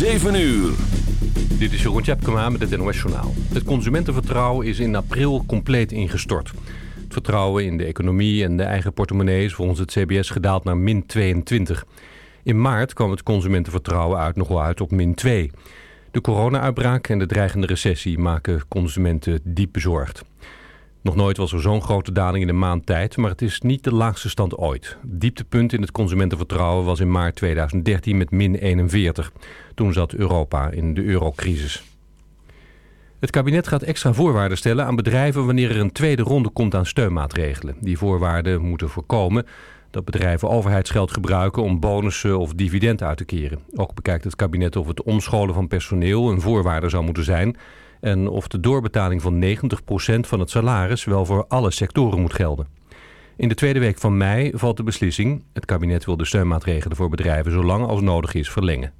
7 uur. Dit is Jeroen Tjepkema met het NOS Journaal. Het consumentenvertrouwen is in april compleet ingestort. Het vertrouwen in de economie en de eigen portemonnee is volgens het CBS gedaald naar min 22. In maart kwam het consumentenvertrouwen uit nog wel uit op min 2. De corona-uitbraak en de dreigende recessie maken consumenten diep bezorgd. Nog nooit was er zo'n grote daling in een maand tijd, maar het is niet de laagste stand ooit. Dieptepunt in het consumentenvertrouwen was in maart 2013 met min 41. Toen zat Europa in de eurocrisis. Het kabinet gaat extra voorwaarden stellen aan bedrijven wanneer er een tweede ronde komt aan steunmaatregelen. Die voorwaarden moeten voorkomen dat bedrijven overheidsgeld gebruiken om bonussen of dividend uit te keren. Ook bekijkt het kabinet of het omscholen van personeel een voorwaarde zou moeten zijn en of de doorbetaling van 90% van het salaris wel voor alle sectoren moet gelden. In de tweede week van mei valt de beslissing. Het kabinet wil de steunmaatregelen voor bedrijven zo lang als nodig is verlengen.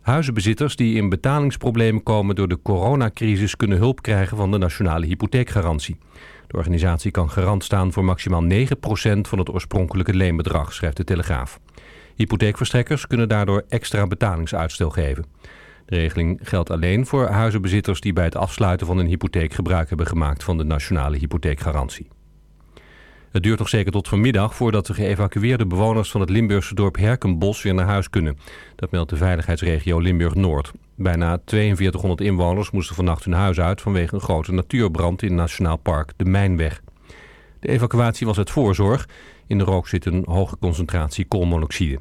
Huizenbezitters die in betalingsproblemen komen door de coronacrisis kunnen hulp krijgen van de Nationale Hypotheekgarantie. De organisatie kan garant staan voor maximaal 9% van het oorspronkelijke leenbedrag, schrijft de Telegraaf. Hypotheekverstrekkers kunnen daardoor extra betalingsuitstel geven. Regeling geldt alleen voor huizenbezitters die bij het afsluiten van een hypotheek gebruik hebben gemaakt van de nationale hypotheekgarantie. Het duurt nog zeker tot vanmiddag voordat de geëvacueerde bewoners van het Limburgse dorp Herkenbos weer naar huis kunnen. Dat meldt de veiligheidsregio Limburg-Noord. Bijna 4200 inwoners moesten vannacht hun huis uit vanwege een grote natuurbrand in Nationaal Park de Mijnweg. De evacuatie was uit voorzorg. In de rook zit een hoge concentratie koolmonoxide.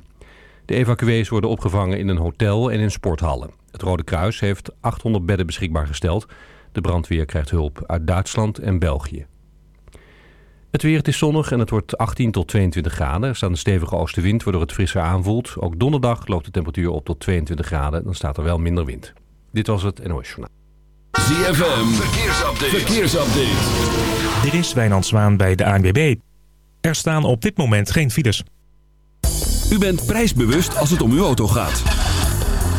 De evacuees worden opgevangen in een hotel en in sporthallen. Het Rode Kruis heeft 800 bedden beschikbaar gesteld. De brandweer krijgt hulp uit Duitsland en België. Het weer, het is zonnig en het wordt 18 tot 22 graden. Er staat een stevige oostenwind waardoor het frisser aanvoelt. Ook donderdag loopt de temperatuur op tot 22 graden. Dan staat er wel minder wind. Dit was het NOS Journaal. ZFM, verkeersupdate. verkeersupdate. Dit is Wijnand Zwaan bij de ANWB. Er staan op dit moment geen files. U bent prijsbewust als het om uw auto gaat.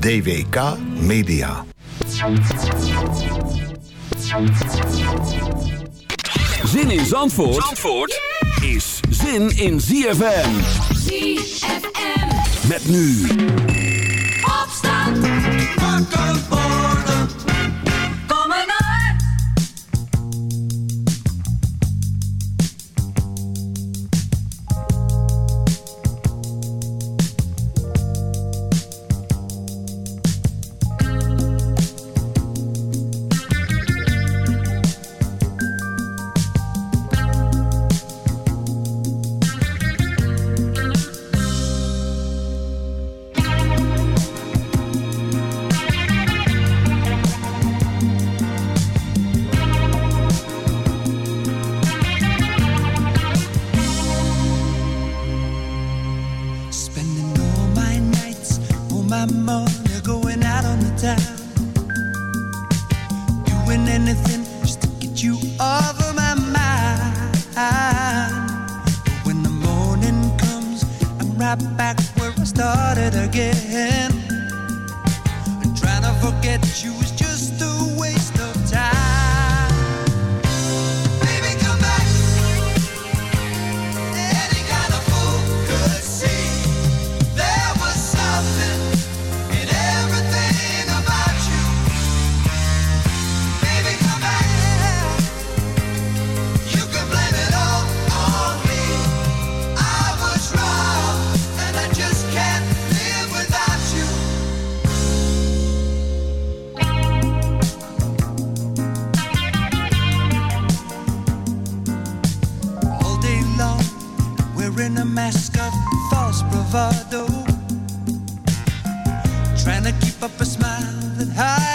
DWK Media. Zin in Zandvoort, Zandvoort is zin in ZFM. ZFM. Met nu Opstand. Trying to keep up a smile that hides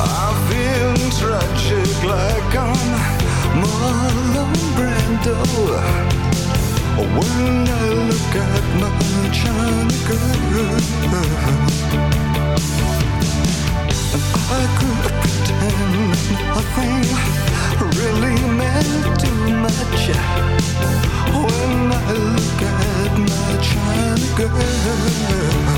I've been tragic like I'm Marlon Brando. When I look at my girl I could pretend nothing really meant too much. When I look at my China girl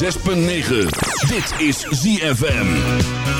106.9. Dit is ZFM.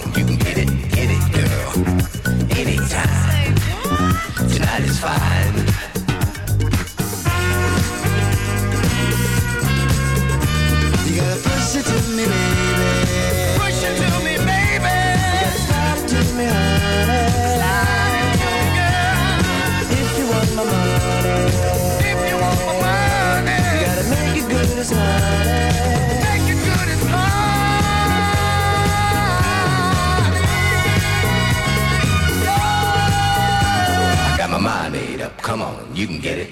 Five. Come on, you can get it.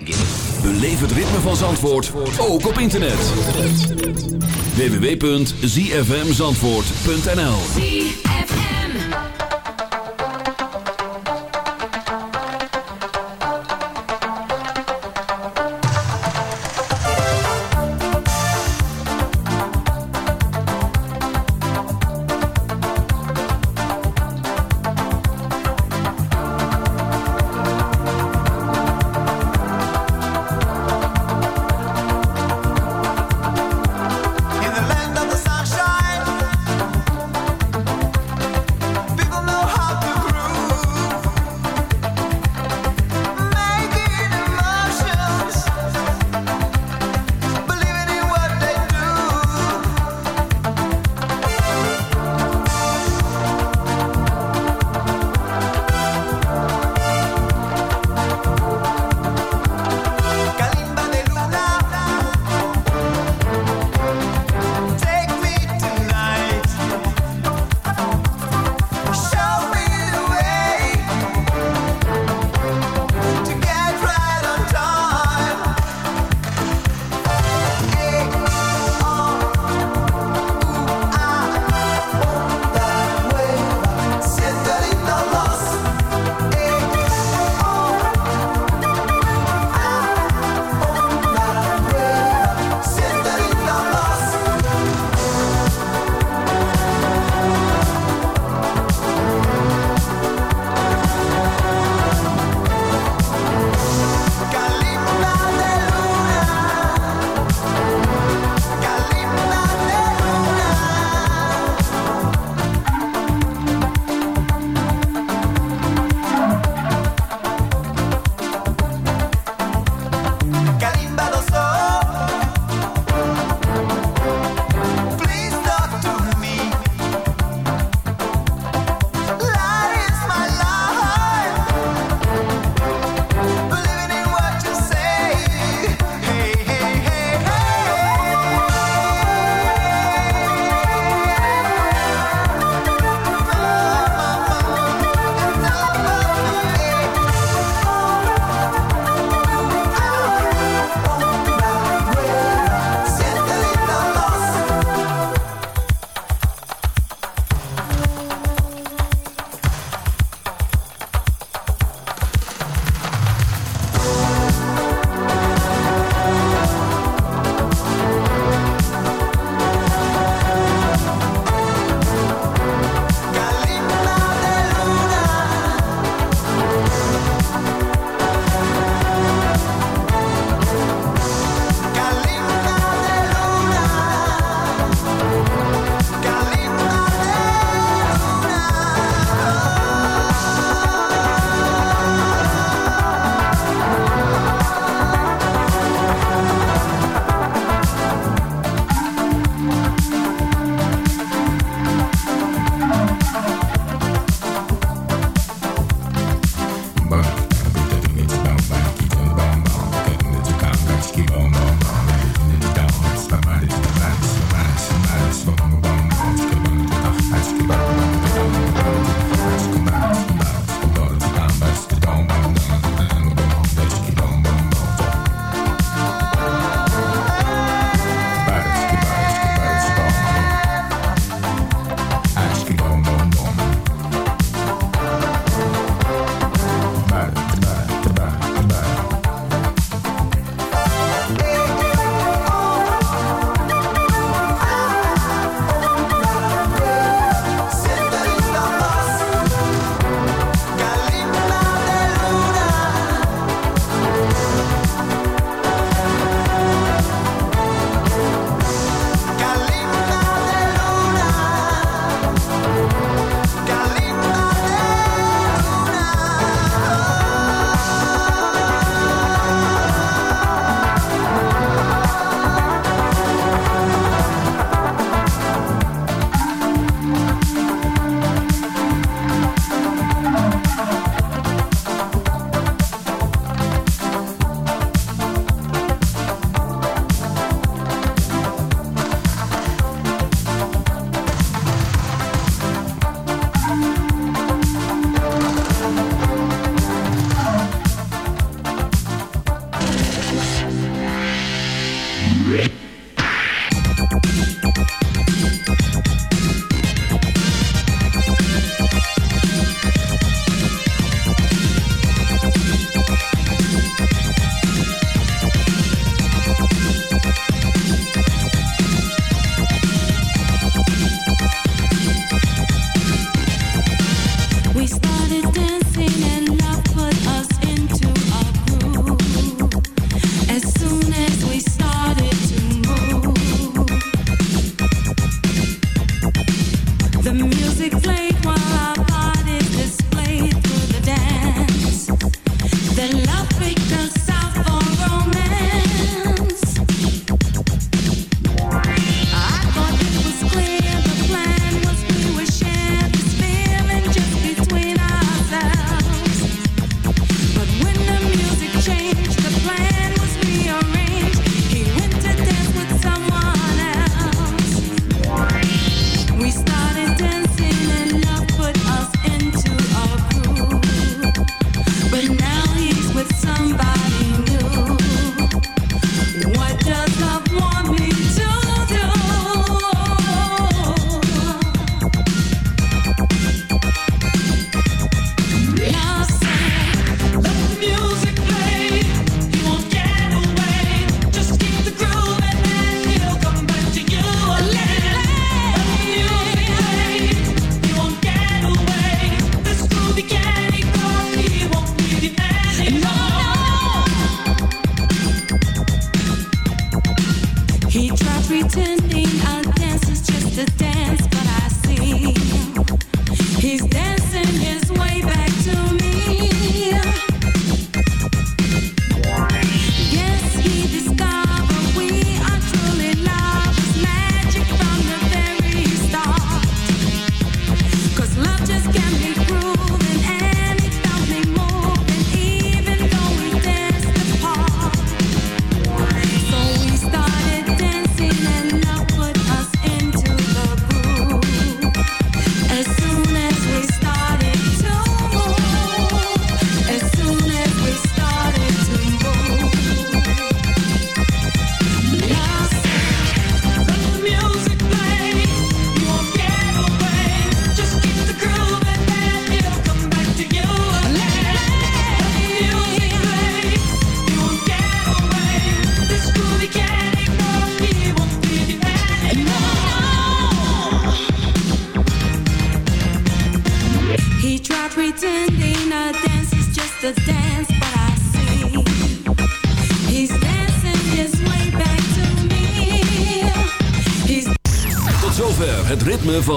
Beleef het ritme van Zandvoort, ook op internet. www.zfmzandvoort.nl